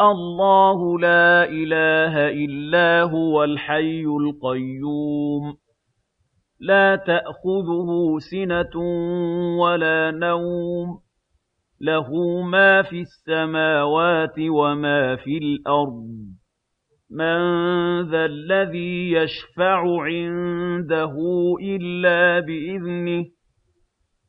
اللَّهُ لَا إِلَٰهَ إِلَّا هُوَ الْحَيُّ الْقَيُّومُ. لَا تَأْخُذُهُ سِنَةٌ وَلَا نَوْمٌ. لَّهُ مَا فِي السَّمَاوَاتِ وَمَا فِي الْأَرْضِ. مَن ذَا الَّذِي يَشْفَعُ عِندَهُ إِلَّا بِإِذْنِهِ